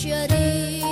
chérie.